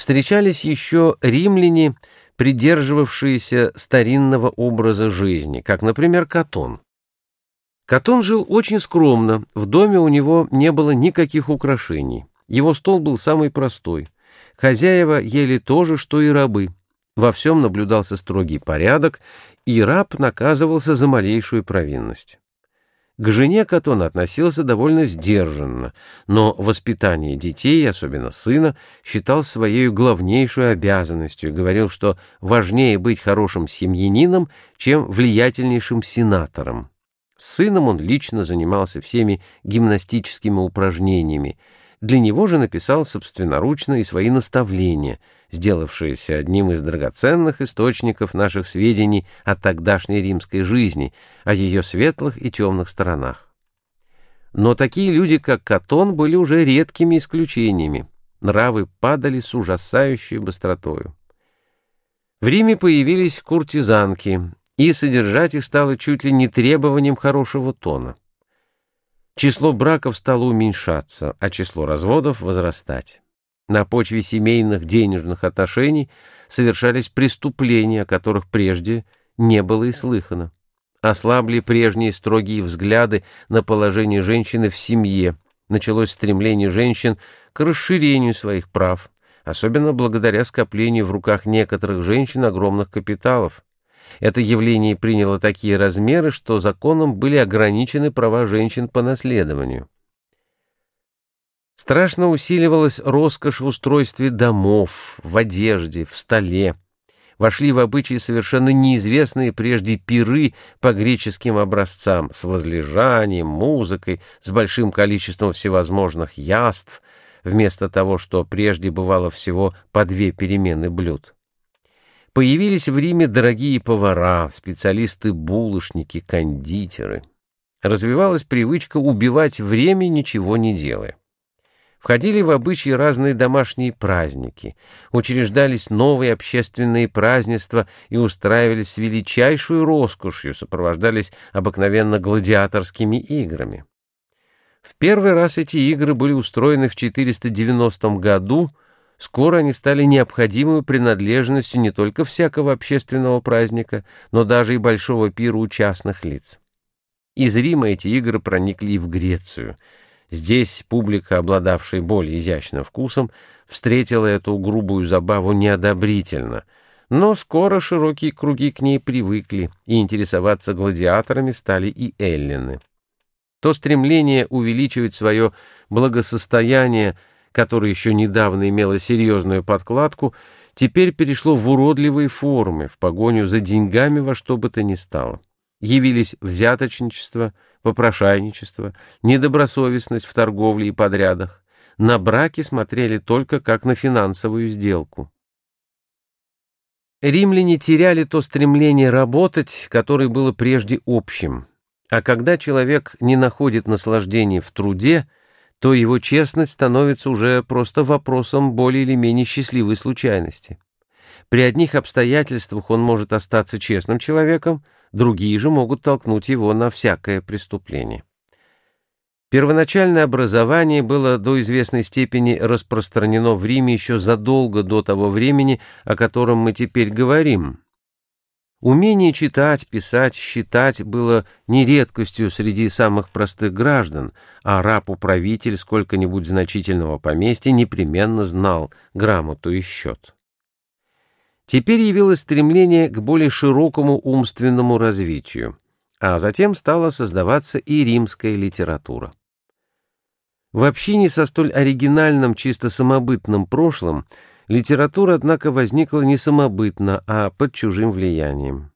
Встречались еще римляне, придерживавшиеся старинного образа жизни, как, например, Катон. Катон жил очень скромно, в доме у него не было никаких украшений. Его стол был самый простой. Хозяева ели то же, что и рабы. Во всем наблюдался строгий порядок, и раб наказывался за малейшую провинность. К жене Катон относился довольно сдержанно, но воспитание детей, особенно сына, считал своей главнейшей обязанностью и говорил, что важнее быть хорошим семьянином, чем влиятельнейшим сенатором. С сыном он лично занимался всеми гимнастическими упражнениями, для него же написал собственноручно и свои наставления, сделавшиеся одним из драгоценных источников наших сведений о тогдашней римской жизни, о ее светлых и темных сторонах. Но такие люди, как Катон, были уже редкими исключениями. Нравы падали с ужасающей быстротою. В Риме появились куртизанки, и содержать их стало чуть ли не требованием хорошего тона. Число браков стало уменьшаться, а число разводов возрастать. На почве семейных денежных отношений совершались преступления, о которых прежде не было и слыхано. Ослабли прежние строгие взгляды на положение женщины в семье, началось стремление женщин к расширению своих прав, особенно благодаря скоплению в руках некоторых женщин огромных капиталов. Это явление приняло такие размеры, что законом были ограничены права женщин по наследованию. Страшно усиливалась роскошь в устройстве домов, в одежде, в столе. Вошли в обычаи совершенно неизвестные прежде пиры по греческим образцам с возлежанием, музыкой, с большим количеством всевозможных яств, вместо того, что прежде бывало всего по две перемены блюд. Появились в Риме дорогие повара, специалисты-булочники, кондитеры. Развивалась привычка убивать время, ничего не делая. Входили в обычаи разные домашние праздники, учреждались новые общественные празднества и устраивались с величайшей роскошью, сопровождались обыкновенно гладиаторскими играми. В первый раз эти игры были устроены в 490 году Скоро они стали необходимой принадлежностью не только всякого общественного праздника, но даже и большого пира у частных лиц. Из Рима эти игры проникли и в Грецию. Здесь публика, обладавшая более изящным вкусом, встретила эту грубую забаву неодобрительно, но скоро широкие круги к ней привыкли, и интересоваться гладиаторами стали и эллины. То стремление увеличивать свое благосостояние – которое еще недавно имело серьезную подкладку, теперь перешло в уродливые формы, в погоню за деньгами во что бы то ни стало. Явились взяточничество, попрошайничество, недобросовестность в торговле и подрядах. На браки смотрели только как на финансовую сделку. Римляне теряли то стремление работать, которое было прежде общим. А когда человек не находит наслаждения в труде – то его честность становится уже просто вопросом более или менее счастливой случайности. При одних обстоятельствах он может остаться честным человеком, другие же могут толкнуть его на всякое преступление. Первоначальное образование было до известной степени распространено в Риме еще задолго до того времени, о котором мы теперь говорим, Умение читать, писать, считать было не редкостью среди самых простых граждан, а раб-управитель сколько-нибудь значительного поместья непременно знал грамоту и счет. Теперь явилось стремление к более широкому умственному развитию, а затем стала создаваться и римская литература. В общине со столь оригинальным, чисто самобытным прошлым – Литература, однако, возникла не самобытно, а под чужим влиянием.